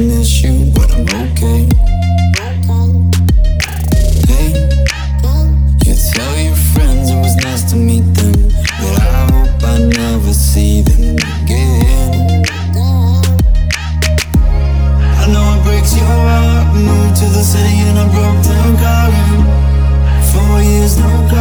an issue, but I'm okay. Hey, you tell your friends it was nice to meet them, but I hope I never see them again. I know it breaks your heart. Moved to the city in a broke down car. Four years, no calls.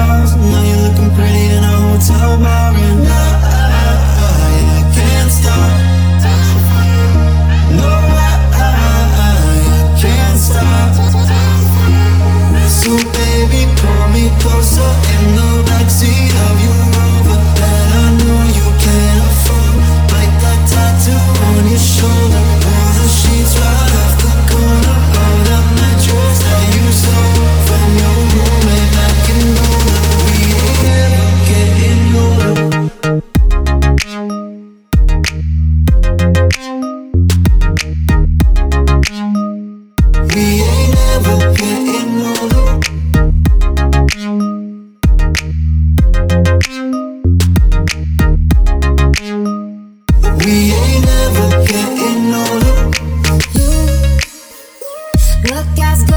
Sheets right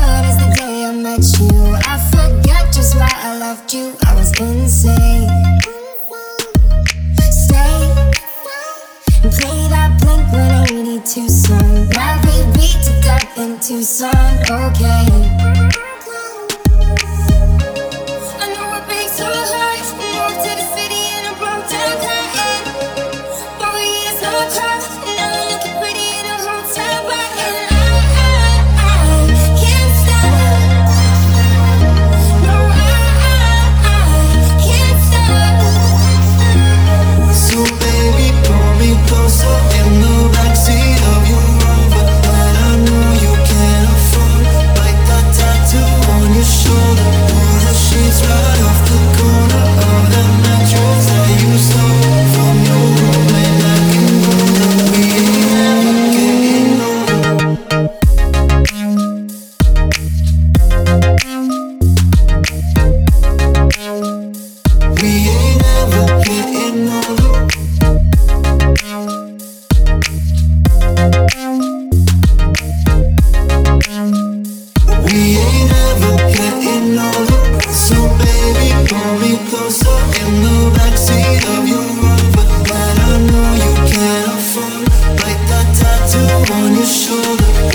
Good as the day I met you. I forget just why I left you. I was insane. Stay and play that Blink 182 song. Now we beat to death in Tucson. Okay. We ain't ever getting. So baby, pull me closer in the backseat of your Rover that I know you can't afford. Like that tattoo on your shoulder.